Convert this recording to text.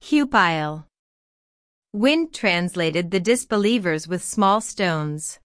Hupile. Wind translated the disbelievers with small stones.